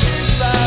she's like